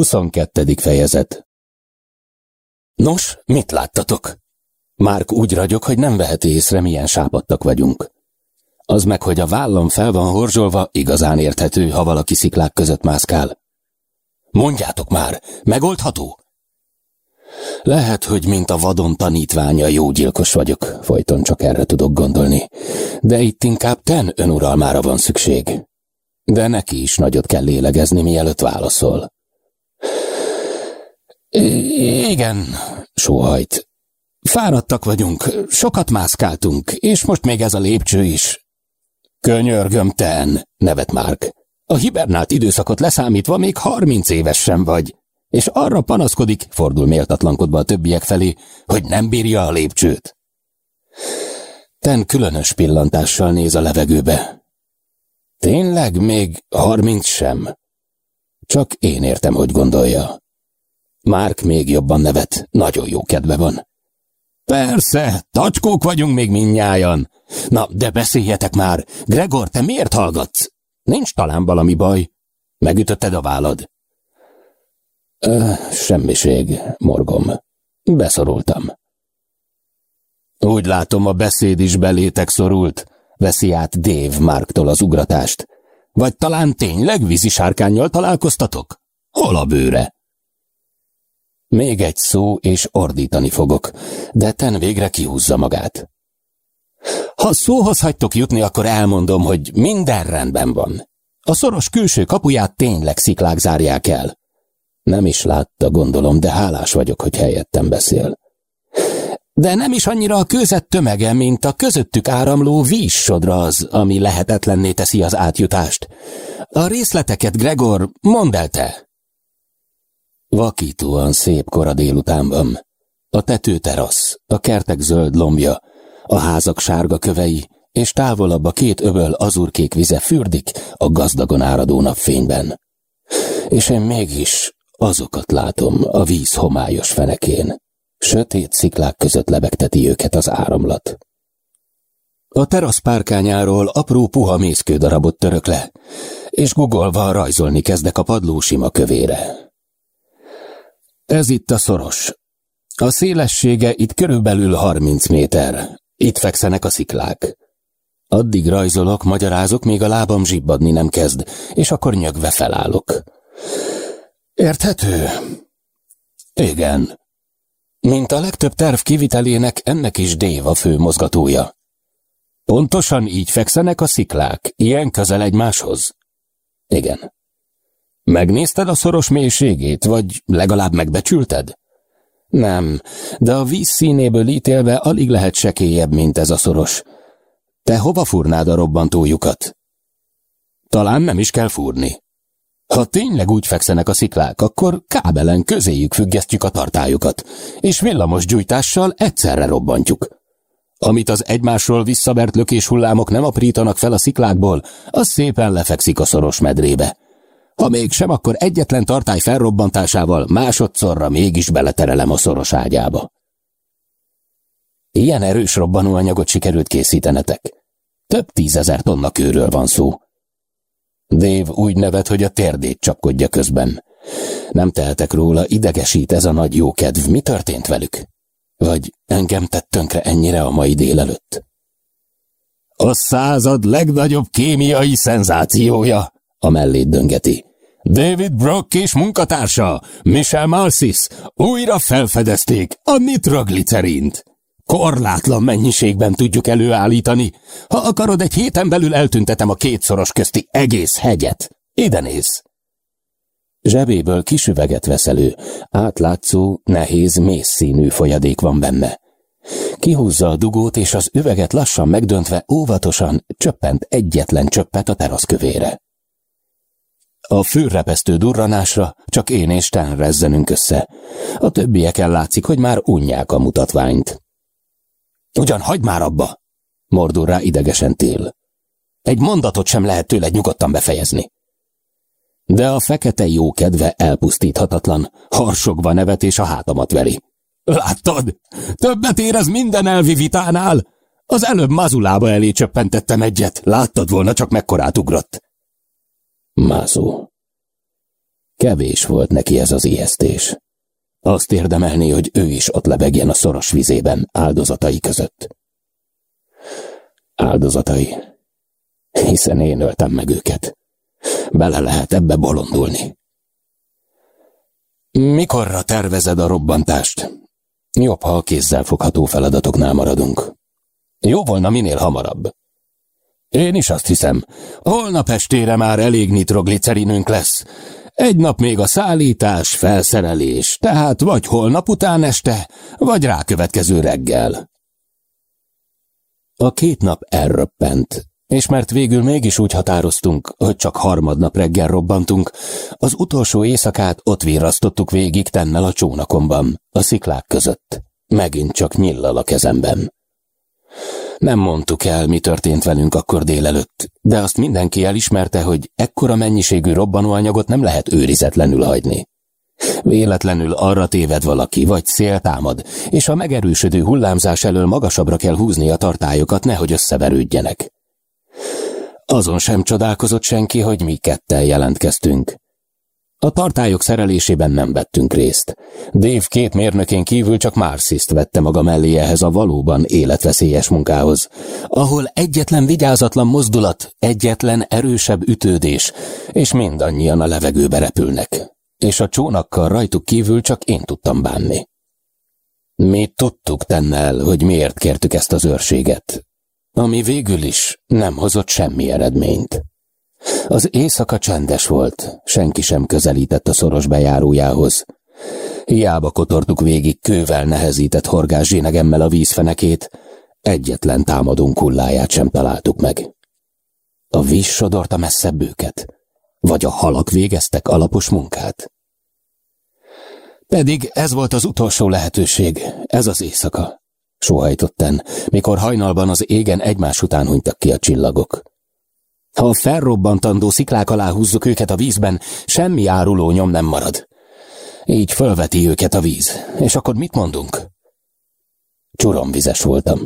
22. fejezet Nos, mit láttatok? Márk úgy ragyog, hogy nem veheti észre, milyen sápadtak vagyunk. Az meg, hogy a vállam fel van horzsolva, igazán érthető, ha valaki sziklák között mászkál. Mondjátok már, megoldható? Lehet, hogy mint a vadon tanítványa jó gyilkos vagyok, folyton csak erre tudok gondolni, de itt inkább ten önuralmára van szükség. De neki is nagyot kell lélegezni, mielőtt válaszol. Igen, sóhajt. Fáradtak vagyunk, sokat mászkáltunk, és most még ez a lépcső is. Könyörgöm, ten, nevet Márk. A hibernált időszakot leszámítva még harminc éves sem vagy, és arra panaszkodik, fordul méltatlankodva a többiek felé, hogy nem bírja a lépcsőt. Ten különös pillantással néz a levegőbe. Tényleg még harminc sem? Csak én értem, hogy gondolja. Márk még jobban nevet, nagyon jó kedve van. Persze, tacskók vagyunk még minnyájan. Na, de beszéljetek már. Gregor, te miért hallgatsz? Nincs talán valami baj? Megütötted a vállad? Ö, semmiség, morgom. Beszorultam. Úgy látom, a beszéd is belétek szorult, veszi át Dave Marktól az ugratást. Vagy talán tényleg vízisárkányjal találkoztatok? Hol a bőre? Még egy szó, és ordítani fogok, de ten végre kihúzza magát. Ha szóhoz hagytok jutni, akkor elmondom, hogy minden rendben van. A szoros külső kapuját tényleg sziklák zárják el. Nem is látta, gondolom, de hálás vagyok, hogy helyettem beszél. De nem is annyira a között tömege, mint a közöttük áramló vízsodra az, ami lehetetlenné teszi az átjutást. A részleteket, Gregor, mondd el te! Vakítóan szép kora délutánban. A tetőterasz, a kertek zöld lombja, a házak sárga kövei, és távolabb a két öböl azurkék vize fürdik a gazdagon áradó napfényben. És én mégis azokat látom a víz homályos fenekén. Sötét sziklák között lebegteti őket az áramlat. A terasz párkányáról apró puha mészkődarabot török le, és gugolva rajzolni kezdek a padló sima kövére. Ez itt a szoros. A szélessége itt körülbelül 30 méter. Itt fekszenek a sziklák. Addig rajzolok, magyarázok, még a lábam zsibbadni nem kezd, és akkor nyögve felállok. Érthető? Igen. Mint a legtöbb terv kivitelének, ennek is Dév a fő mozgatója. Pontosan így fekszenek a sziklák, ilyen közel egymáshoz? Igen. Megnézted a szoros mélységét, vagy legalább megbecsülted? Nem, de a víz színéből ítélve alig lehet sekélyebb, mint ez a szoros. Te hova furnád a robbantójukat? Talán nem is kell fúrni. Ha tényleg úgy fekszenek a sziklák, akkor kábelen közéjük függesztjük a tartályokat, és villamos gyújtással egyszerre robbantjuk. Amit az egymásról visszavert lökés hullámok nem aprítanak fel a sziklákból, az szépen lefekszik a szoros medrébe. Ha mégsem, akkor egyetlen tartály felrobbantásával másodszorra mégis beleterelem a szoros ágyába. Ilyen erős robbanóanyagot sikerült készítenetek. Több tízezer tonna kőről van szó. Dave úgy nevet, hogy a térdét csapkodja közben. Nem tehetek róla, idegesít ez a nagy jókedv. Mi történt velük? Vagy engem tett tönkre ennyire a mai délelőtt? A század legnagyobb kémiai szenzációja, a mellét döngeti. David Brock és munkatársa, Michel Malsis újra felfedezték a nitroglicerint. Korlátlan mennyiségben tudjuk előállítani. Ha akarod, egy héten belül eltüntetem a kétszoros közti egész hegyet. Ide néz! Zsebéből kisüveget vesz elő, átlátszó, nehéz, mész színű folyadék van benne. Kihúzza a dugót, és az üveget lassan megdöntve óvatosan csöppent egyetlen csöppet a teraszkövére. A fűrepesztő durranásra csak én és Tán rezzenünk össze. A többieken látszik, hogy már unják a mutatványt. Ugyan hagyd már abba! Mordul rá idegesen tél. Egy mondatot sem lehet tőle nyugodtan befejezni. De a fekete jó kedve elpusztíthatatlan, harsogva nevet és a hátamat veri. Láttad? Többet érez minden elvi vitánál? Az előbb mazulába elé csöppentettem egyet. Láttad volna, csak mekkorát ugrott. Mázó. Kevés volt neki ez az ijesztés. Azt érdemelni, hogy ő is ott lebegjen a szoros vizében, áldozatai között. Áldozatai. Hiszen én öltem meg őket. Bele lehet ebbe bolondulni. Mikorra tervezed a robbantást? Jobb, ha a kézzel fogható feladatoknál maradunk. Jó volna minél hamarabb. Én is azt hiszem, holnap estére már elég nitroglicerinünk lesz. Egy nap még a szállítás, felszerelés, tehát vagy holnap után este, vagy rákövetkező reggel. A két nap elröppent, és mert végül mégis úgy határoztunk, hogy csak harmadnap reggel robbantunk, az utolsó éjszakát ott virrasztottuk végig tennel a csónakomban, a sziklák között. Megint csak nyillal a kezemben. Nem mondtuk el, mi történt velünk akkor délelőtt, de azt mindenki elismerte, hogy ekkora mennyiségű robbanóanyagot nem lehet őrizetlenül hagyni. Véletlenül arra téved valaki, vagy szél támad, és a megerősödő hullámzás elől magasabbra kell húzni a tartályokat, nehogy összeverődjenek. Azon sem csodálkozott senki, hogy mi kettel jelentkeztünk. A tartályok szerelésében nem vettünk részt. Dave két mérnökén kívül csak Marciszt vette maga mellé ehhez a valóban életveszélyes munkához, ahol egyetlen vigyázatlan mozdulat, egyetlen erősebb ütődés, és mindannyian a levegőbe repülnek. És a csónakkal rajtuk kívül csak én tudtam bánni. Mi tudtuk tennel, hogy miért kértük ezt az őrséget, ami végül is nem hozott semmi eredményt. Az éjszaka csendes volt, senki sem közelített a szoros bejárójához. Hiába kotortuk végig kővel nehezített horgás zsénegemmel a vízfenekét, egyetlen támadunk hulláját sem találtuk meg. A víz sodorta messzebb őket, vagy a halak végeztek alapos munkát. Pedig ez volt az utolsó lehetőség, ez az éjszaka, sóhajtotten, mikor hajnalban az égen egymás után hunytak ki a csillagok. Ha a felrobbantandó sziklák alá húzzuk őket a vízben, semmi áruló nyom nem marad. Így fölveti őket a víz. És akkor mit mondunk? Csuromvizes voltam.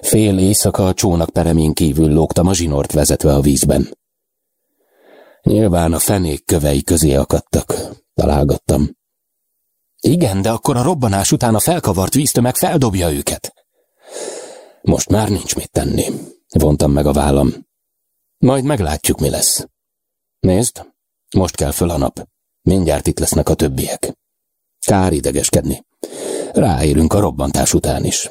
Fél éjszaka a csónak peremén kívül lógtam a zsinort vezetve a vízben. Nyilván a fenék kövei közé akadtak. Találgattam. Igen, de akkor a robbanás után a felkavart víztömeg feldobja őket. Most már nincs mit tenni. Vontam meg a vállam. Majd meglátjuk, mi lesz. Nézd, most kell föl a nap. Mindjárt itt lesznek a többiek. Kár idegeskedni. Ráérünk a robbantás után is.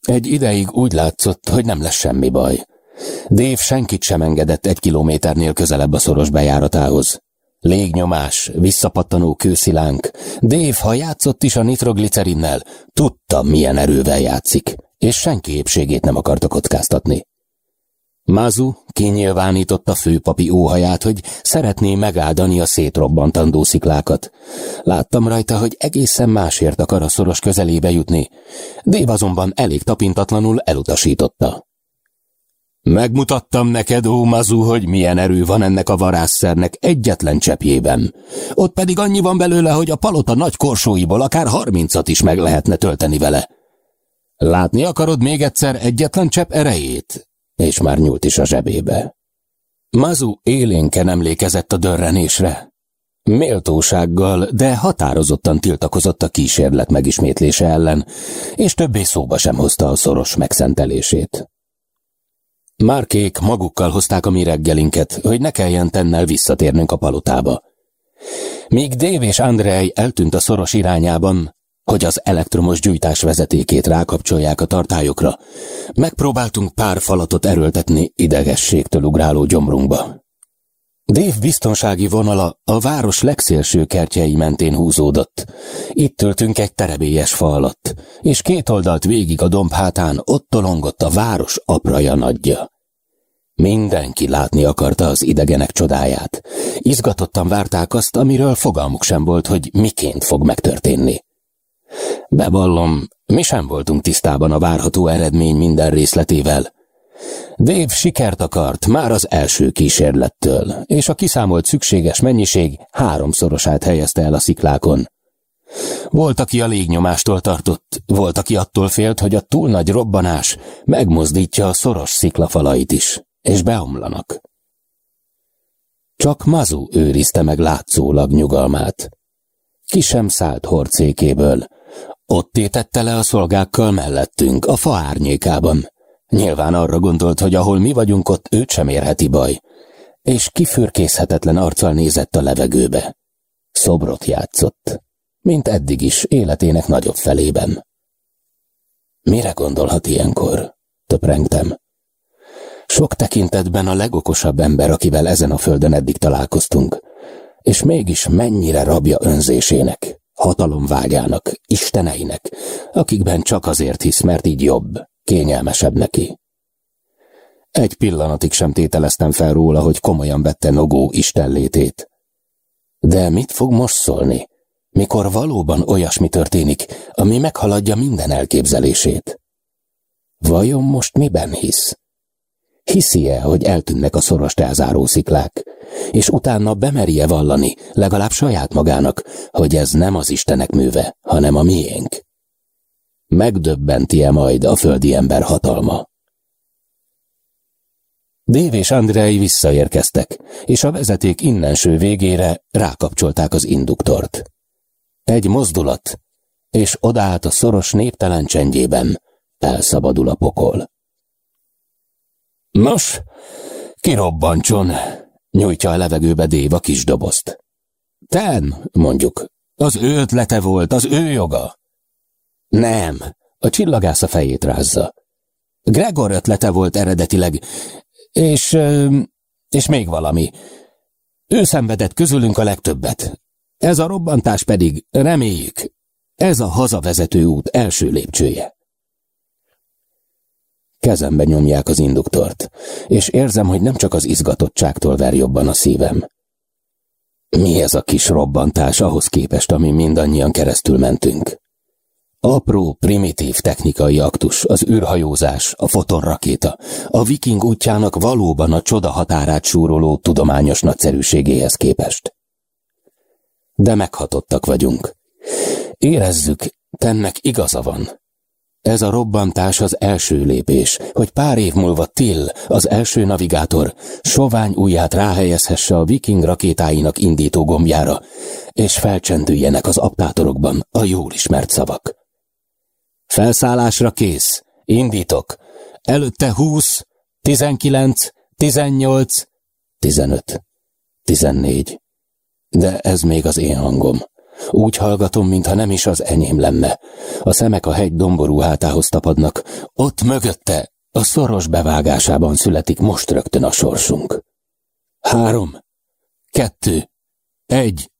Egy ideig úgy látszott, hogy nem lesz semmi baj. Dév senkit sem engedett egy kilométernél közelebb a szoros bejáratához. Légnyomás, visszapattanó kőszilánk. Dév, ha játszott is a nitroglicerinnel, tudta, milyen erővel játszik, és senki épségét nem akarta kockáztatni. Mazu kinyilvánította főpapi óhaját, hogy szeretné megáldani a szétrobbantandó sziklákat. Láttam rajta, hogy egészen másért akar a szoros közelébe jutni. Dév azonban elég tapintatlanul elutasította. Megmutattam neked, ó Mazu, hogy milyen erő van ennek a varázszernek egyetlen csepjében. Ott pedig annyi van belőle, hogy a palota nagy korsóiból akár harmincat is meg lehetne tölteni vele. Látni akarod még egyszer egyetlen csepp erejét? És már nyúlt is a zsebébe. Mazu élénken emlékezett a dörrenésre. Méltósággal, de határozottan tiltakozott a kísérlet megismétlése ellen, és többé szóba sem hozta a szoros megszentelését. Márkék magukkal hozták a mi reggelinket, hogy ne kelljen tennel visszatérnünk a palotába. Míg Dave és Andrei eltűnt a szoros irányában, hogy az elektromos gyújtás vezetékét rákapcsolják a tartályokra. Megpróbáltunk pár falatot erőltetni idegességtől ugráló gyomrunkba. Dave biztonsági vonala a város legszélső kertjei mentén húzódott. Itt töltünk egy terebélyes fa alatt, és két oldalt végig a domb hátán ott tolongott a város apraja nagyja. Mindenki látni akarta az idegenek csodáját. Izgatottan várták azt, amiről fogalmuk sem volt, hogy miként fog megtörténni. Bevallom, mi sem voltunk tisztában a várható eredmény minden részletével. Dave sikert akart már az első kísérlettől, és a kiszámolt szükséges mennyiség háromszorosát helyezte el a sziklákon. Volt, aki a légnyomástól tartott, volt, aki attól félt, hogy a túl nagy robbanás megmozdítja a szoros sziklafalait is, és beomlanak. Csak Mazu őrizte meg látszólag nyugalmát. Ki sem szállt horcékéből. Ott tétette le a szolgákkal mellettünk, a fa árnyékában. Nyilván arra gondolt, hogy ahol mi vagyunk, ott őt sem érheti baj. És kifürkészhetetlen arccal nézett a levegőbe. Szobrot játszott, mint eddig is életének nagyobb felében. Mire gondolhat ilyenkor? Töprengtem. Sok tekintetben a legokosabb ember, akivel ezen a földön eddig találkoztunk, és mégis mennyire rabja önzésének, hatalomvágyának, isteneinek, akikben csak azért hisz, mert így jobb, kényelmesebb neki. Egy pillanatig sem tételeztem fel róla, hogy komolyan vette Nogó istenlétét. De mit fog most szólni, mikor valóban olyasmi történik, ami meghaladja minden elképzelését? Vajon most miben hisz? Hiszi-e, hogy eltűnnek a szoros elzáró sziklák, és utána bemerje vallani, legalább saját magának, hogy ez nem az Istenek műve, hanem a miénk? Megdöbbenti-e majd a földi ember hatalma? Dév és Andrei visszaérkeztek, és a vezeték innenső végére rákapcsolták az induktort. Egy mozdulat, és odaállt a szoros néptelen csendjében, elszabadul a pokol. Nos, kirobbantson, nyújtja a levegőbe Dév a kis dobozt. Ten, mondjuk, az ő ötlete volt, az ő joga. Nem, a csillagász a fejét rázza. Gregor ötlete volt eredetileg, és, és még valami. Ő szenvedett közülünk a legtöbbet. Ez a robbantás pedig, reméljük, ez a hazavezető út első lépcsője. Kezembe nyomják az induktort, és érzem, hogy nem csak az izgatottságtól ver jobban a szívem. Mi ez a kis robbantás ahhoz képest, ami mindannyian keresztül mentünk? Apró, primitív technikai aktus, az űrhajózás, a fotonrakéta, a viking útjának valóban a csoda határát súroló tudományos nagyszerűségéhez képest. De meghatottak vagyunk. Érezzük, tennek igaza van. Ez a robbantás az első lépés, hogy pár év múlva Till, az első navigátor, sovány ujját ráhelyezhesse a viking rakétáinak indító gombjára, és felcsendüljenek az aptátorokban a jól ismert szavak. Felszállásra kész. Indítok. Előtte húsz, tizenkilenc, tizennyolc, tizenöt, tizennégy. De ez még az én hangom. Úgy hallgatom, mintha nem is az enyém lenne. A szemek a hegy domború hátához tapadnak. Ott mögötte, a szoros bevágásában születik most rögtön a sorsunk. Három, kettő, egy.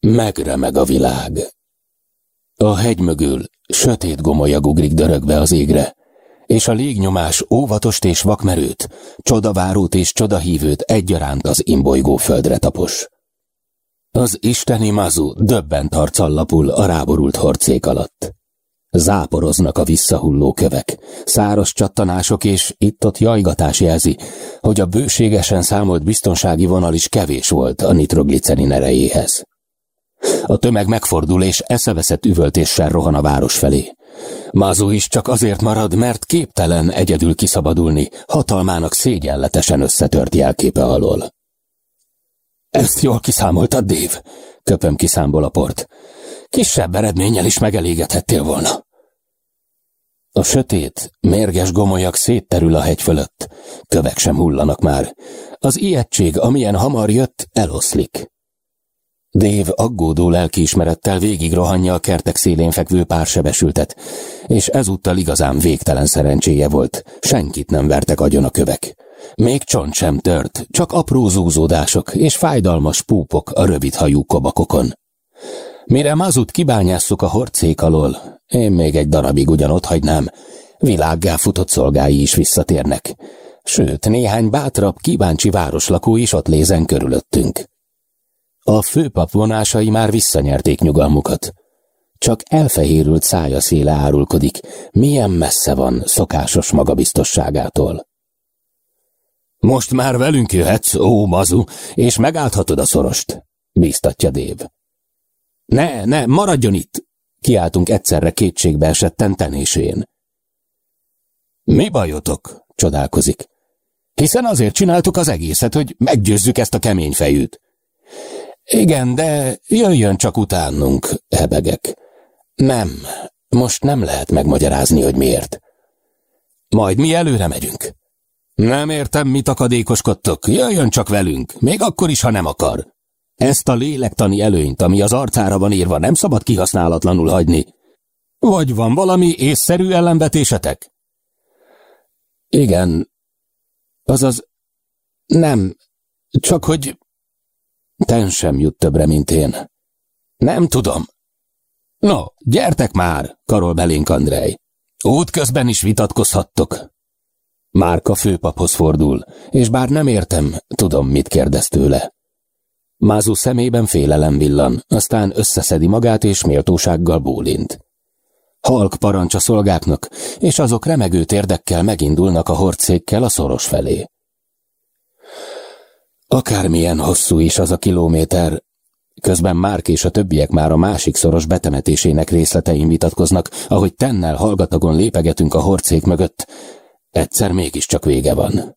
Megremeg a világ. A hegy mögül sötét gomolya ugrik dörögve az égre, és a légnyomás óvatost és vakmerőt, csodavárót és csodahívőt egyaránt az imbolygó földre tapos. Az isteni mazu döbbent arccal lapul a ráborult horcék alatt. Záporoznak a visszahulló kövek, száros csattanások és itt-ott jajgatás jelzi, hogy a bőségesen számolt biztonsági vonal is kevés volt a nitroglicerin erejéhez. A tömeg megfordul és eszeveszett üvöltéssel rohan a város felé. Mazu is csak azért marad, mert képtelen egyedül kiszabadulni, hatalmának szégyenletesen összetört jelképe alól. Ezt jól kiszámoltad, Dév, köpöm ki számból a port. Kisebb eredménnyel is megelégedhettél volna. A sötét, mérges gomolyak szétterül a hegy fölött. Kövek sem hullanak már. Az ijegység, amilyen hamar jött, eloszlik. Dév aggódó lelkiismerettel végig rohanja a kertek szélén fekvő pársebesültet, és ezúttal igazán végtelen szerencséje volt. Senkit nem vertek agyon a kövek. Még csont sem tört, csak apró zúzódások és fájdalmas púpok a rövidhajú kobakokon. Mire mazut kibányásszuk a horcék alól, én még egy darabig ugyan ott hagynám, világgá futott szolgái is visszatérnek. Sőt, néhány bátrabb, kíváncsi városlakó is ott lézen körülöttünk. A főpap vonásai már visszanyerték nyugalmukat. Csak elfehérült szája széle árulkodik, milyen messze van szokásos magabiztosságától. Most már velünk jöhetsz, ó mazu, és megállthatod a szorost, bíztatja Dév. Ne, ne, maradjon itt! Kiáltunk egyszerre kétségbe esetten tenésén. Mi bajotok? csodálkozik. Hiszen azért csináltuk az egészet, hogy meggyőzzük ezt a kemény fejűt. Igen, de jöjjön csak utánunk, hebegek. Nem, most nem lehet megmagyarázni, hogy miért. Majd mi előre megyünk. Nem értem, mit akadékoskodtok, jöjjön csak velünk, még akkor is, ha nem akar. Ezt a lélektani előnyt, ami az arcára van írva, nem szabad kihasználatlanul hagyni. Vagy van valami észszerű ellenvetésetek? Igen. Azaz, nem, csak hogy ten sem jut többre, mint én. Nem tudom. No, gyertek már, karol belénk Andrej. Útközben is vitatkozhattok. Márka főpaphoz fordul, és bár nem értem, tudom, mit kérdez tőle. Mázu szemében félelem villan, aztán összeszedi magát és méltósággal bólint. Halk parancs a szolgáknak, és azok remegő térdekkel megindulnak a horcékkel a szoros felé. Akármilyen hosszú is az a kilométer, közben Márk és a többiek már a másik szoros betemetésének részletein vitatkoznak, ahogy tennel hallgatagon lépegetünk a horcék mögött, egyszer mégiscsak vége van.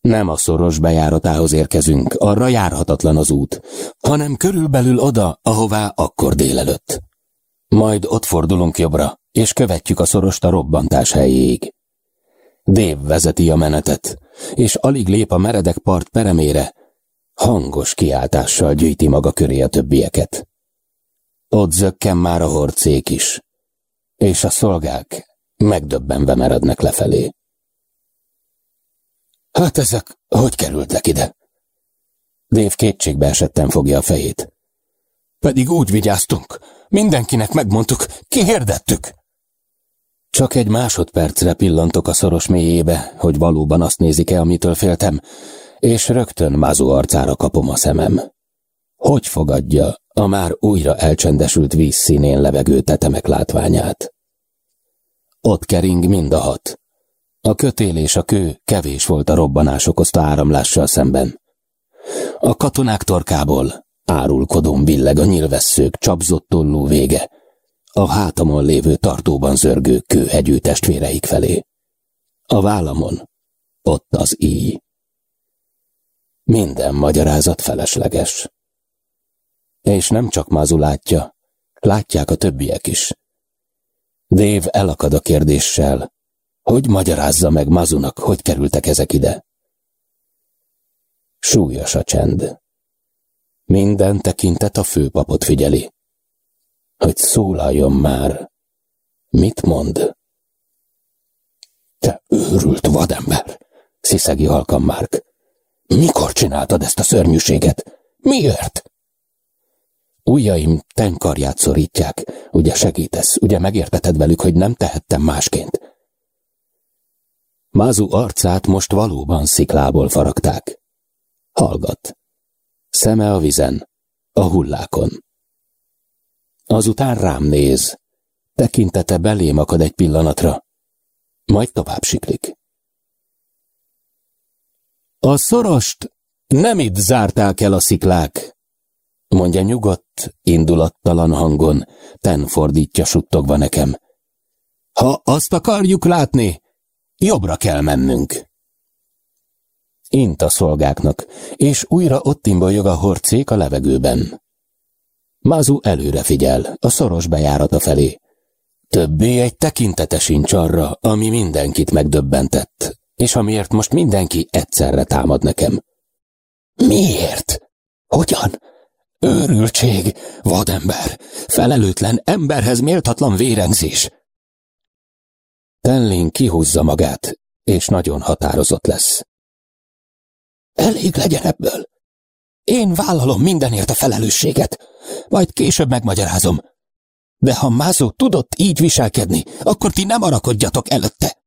Nem a szoros bejáratához érkezünk, arra járhatatlan az út, hanem körülbelül oda, ahová akkor délelőtt. Majd ott fordulunk jobbra, és követjük a szorost a robbantás helyéig. Dév vezeti a menetet, és alig lép a meredek part peremére, hangos kiáltással gyűjti maga köré a többieket. Ott zökken már a horcék is, és a szolgák megdöbbenve merednek lefelé. Hát ezek hogy kerültek ide? Dév kétségbe esetten fogja a fejét. Pedig úgy vigyáztunk, mindenkinek megmondtuk, kihirdettük. Csak egy másodpercre pillantok a szoros mélyébe, hogy valóban azt nézik-e, amitől féltem, és rögtön Mázó arcára kapom a szemem. Hogy fogadja a már újra elcsendesült víz színén levegő tetemek látványát? Ott kering mind a hat. A kötél és a kő kevés volt a robbanás okozta áramlással szemben. A katonák torkából árulkodón billeg a nyilvesszők csapzott tollú vége, a hátamon lévő tartóban zörgő kőhegyű testvéreik felé. A vállamon ott az íj. Minden magyarázat felesleges. És nem csak Mazu látja, látják a többiek is. Dév elakad a kérdéssel, hogy magyarázza meg Mazunak, hogy kerültek ezek ide. Súlyos a csend. Minden tekintet a főpapot figyeli. Hogy szólaljon már. Mit mond? Te őrült vadember, sziszegi halkan Márk. Mikor csináltad ezt a szörnyűséget? Miért? Ujjaim tenkarját szorítják. Ugye segítesz, ugye megérteted velük, hogy nem tehettem másként. Mázu arcát most valóban sziklából faragták. Hallgat. Szeme a vizen, a hullákon. Azután rám néz. Tekintete belém akad egy pillanatra, majd tovább siklik. A szorost nem itt zárták el a sziklák, mondja nyugodt, indulattalan hangon, ten fordítja suttogva nekem. Ha azt akarjuk látni, jobbra kell mennünk. Int a szolgáknak, és újra ott imbolyog a horcék a levegőben. Mázu előre figyel, a szoros bejárata felé. Többé egy tekintete sincs arra, ami mindenkit megdöbbentett, és amiért most mindenki egyszerre támad nekem. Miért? Hogyan? Őrültség, vadember, felelőtlen emberhez méltatlan vérengzés. Tellin kihúzza magát, és nagyon határozott lesz. Elég legyen ebből. Én vállalom mindenért a felelősséget, majd később megmagyarázom. De ha Mázó tudott így viselkedni, akkor ti nem arakodjatok előtte.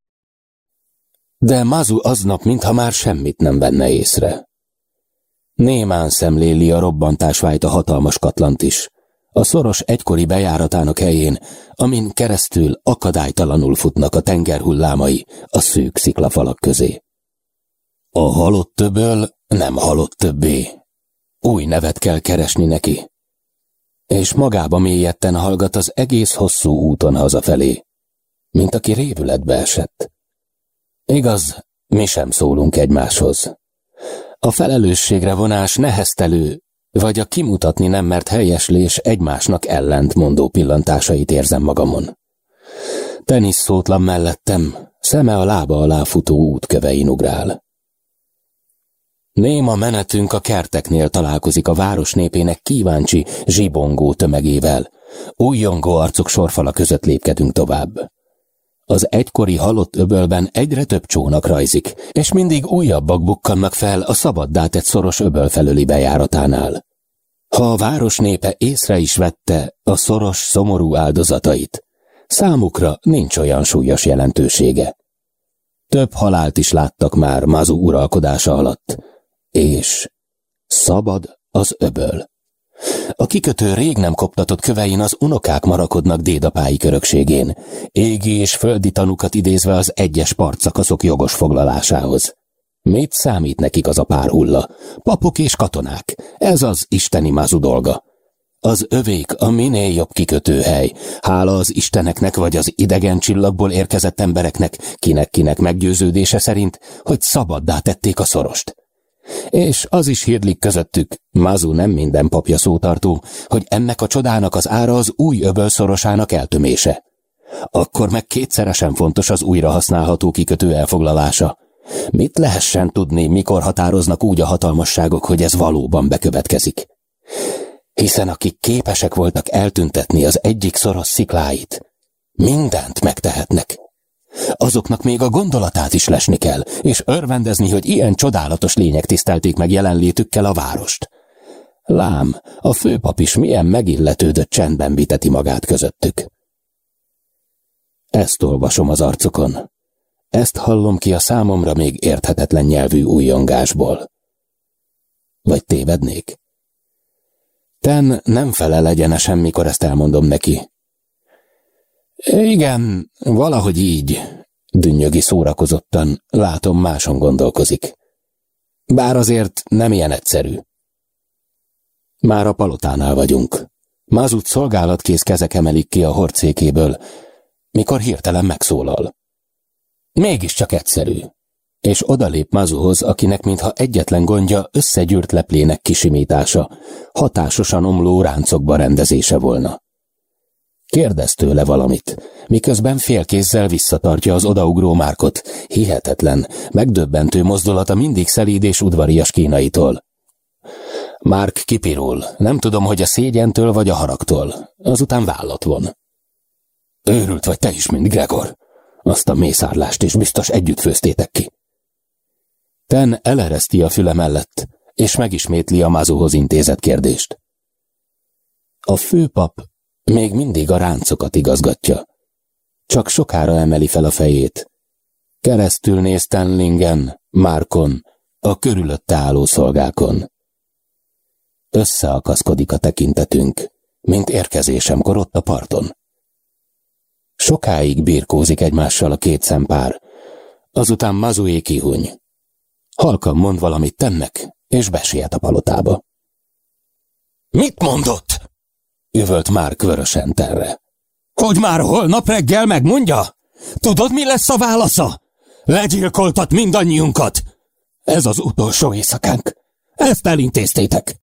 De Mázu aznap, mintha már semmit nem venne észre. Némán szemléli a robbantásvájt a hatalmas katlant is, a szoros egykori bejáratának helyén, amin keresztül akadálytalanul futnak a tenger hullámai a szűk sziklafalak közé. A halott többől nem halott többé. Új nevet kell keresni neki. És magába mélyetten hallgat az egész hosszú úton hazafelé, mint aki révületbe esett. Igaz, Mi sem szólunk egymáshoz. A felelősségre vonás neheztelő, vagy a kimutatni nem mert helyeslés egymásnak ellentmondó pillantásait érzem magamon. Tenisszótlan mellettem, szeme a lába alá futó útkövein ugrál. Néma menetünk a kerteknél találkozik a város népének kíváncsi, zsibongó tömegével. Újjongó arcok sorfala között lépkedünk tovább. Az egykori halott öbölben egyre több csónak rajzik, és mindig újabbak bukkannak fel a szabaddá tett szoros öböl felőli bejáratánál. Ha a város népe észre is vette a szoros, szomorú áldozatait, számukra nincs olyan súlyos jelentősége. Több halált is láttak már Mazu uralkodása alatt, és szabad az öböl. A kikötő rég nem koptatott kövein az unokák marakodnak dédapái körökségén, égi és földi tanukat idézve az egyes partszakaszok jogos foglalásához. Mit számít nekik az a pár hulla? Papok és katonák. Ez az isteni mázu dolga. Az övék a minél jobb kikötőhely. Hála az isteneknek vagy az idegen csillagból érkezett embereknek, kinek-kinek meggyőződése szerint, hogy szabaddá tették a szorost. És az is hirdlik közöttük, Mazu nem minden papja szótartó, hogy ennek a csodának az ára az új öböl szorosának eltömése. Akkor meg kétszeresen fontos az újra használható kikötő elfoglalása. Mit lehessen tudni, mikor határoznak úgy a hatalmasságok, hogy ez valóban bekövetkezik? Hiszen akik képesek voltak eltüntetni az egyik szoros szikláit, mindent megtehetnek. Azoknak még a gondolatát is lesni kell, és örvendezni, hogy ilyen csodálatos lények tisztelték meg jelenlétükkel a várost. Lám, a főpap is milyen megilletődött csendben viteti magát közöttük. Ezt olvasom az arcukon. Ezt hallom ki a számomra még érthetetlen nyelvű újongásból. Vagy tévednék? Ten nem felel egyenesen, mikor ezt elmondom neki. Igen, valahogy így, dünnyögi szórakozottan, látom máson gondolkozik. Bár azért nem ilyen egyszerű. Már a palotánál vagyunk. Mazut szolgálatkész kezek emelik ki a horcékéből, mikor hirtelen megszólal. Mégiscsak egyszerű. És odalép Mazuhoz, akinek mintha egyetlen gondja összegyűrt leplének kisimítása, hatásosan omló ráncokba rendezése volna. Kérdez tőle valamit, miközben félkézzel visszatartja az odaugró márkot. Hihetetlen, megdöbbentő mozdulata mindig szelíd és udvarias kínaitól. Márk kipirul, nem tudom, hogy a szégyentől vagy a haragtól. Azután vállat von. Őrült vagy te is, mint Gregor. Azt a mészárlást is biztos együtt főztétek ki. Ten elereszti a füle mellett, és megismétli a mázóhoz intézett kérdést. A főpap még mindig a ráncokat igazgatja. Csak sokára emeli fel a fejét. Keresztül néz Tenlingen, Márkon, a körülötte álló szolgákon. Összeakaszkodik a tekintetünk, mint érkezésemkor ott a parton. Sokáig birkózik egymással a két szempár, azután Mazué kihuny. Halkan mond valamit tennek, és besiet a palotába. Mit mondott? Üvölt már vörösen terre. Hogy már holnap reggel megmondja? Tudod, mi lesz a válasza? Legyilkoltat mindannyiunkat! Ez az utolsó éjszakánk. Ezt elintéztétek.